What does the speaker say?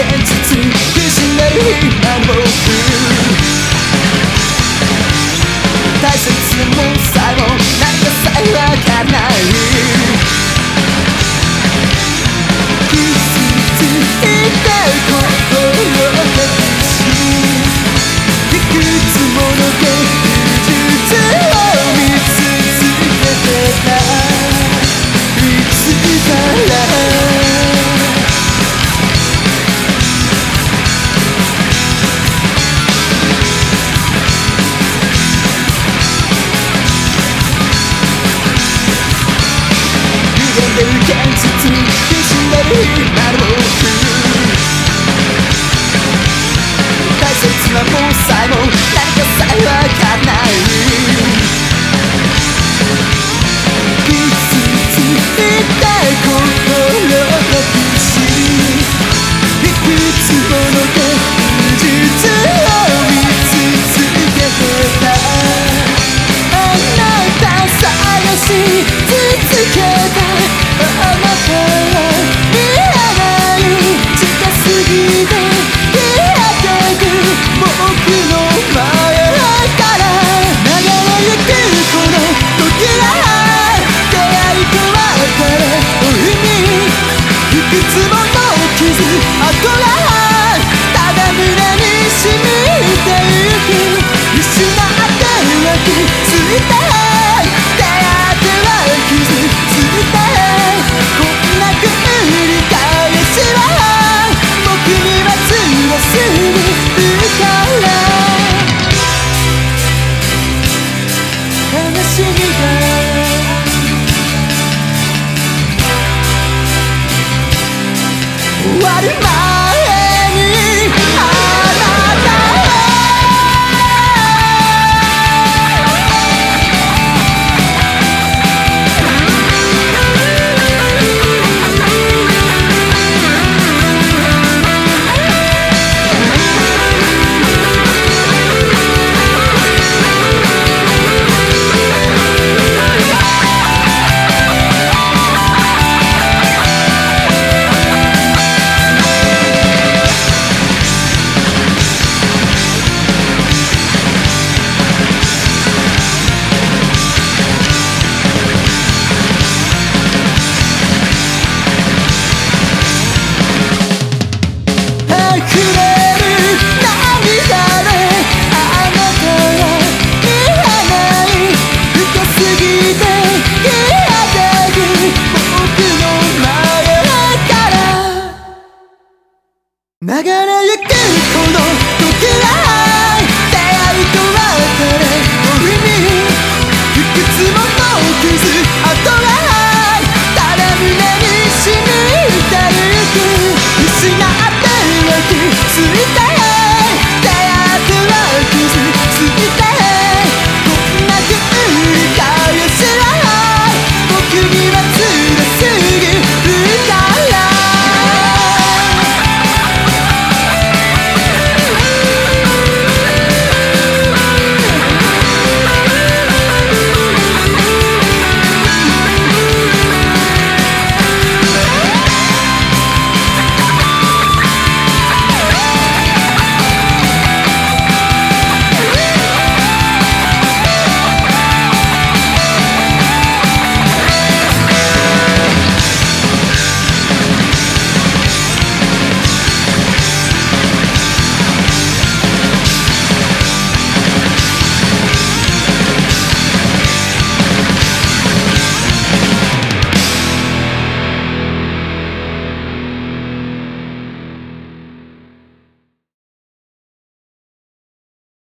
現実失める日は僕。大切なもんさえ It's.